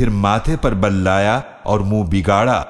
फिर माथे पर बल लाया और मुँह बिगाड़ा।